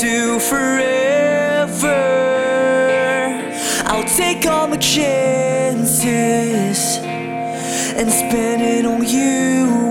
To forever. I'll take all my chances and spend it on you.